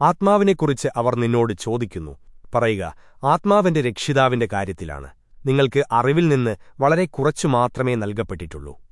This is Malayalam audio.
ആത്മാവിനെക്കുറിച്ച് അവർ നിന്നോട് ചോദിക്കുന്നു. പറയുക ആത്മാവിന്റെ രക്ഷിതാവിന്റെ കാര്യത്തിലാണ്. നിങ്ങൾക്ക് അറിവിൽ നിന്ന് വളരെ കുറച്ചു മാത്രമേ നൽകപ്പെട്ടിട്ടുള്ളൂ.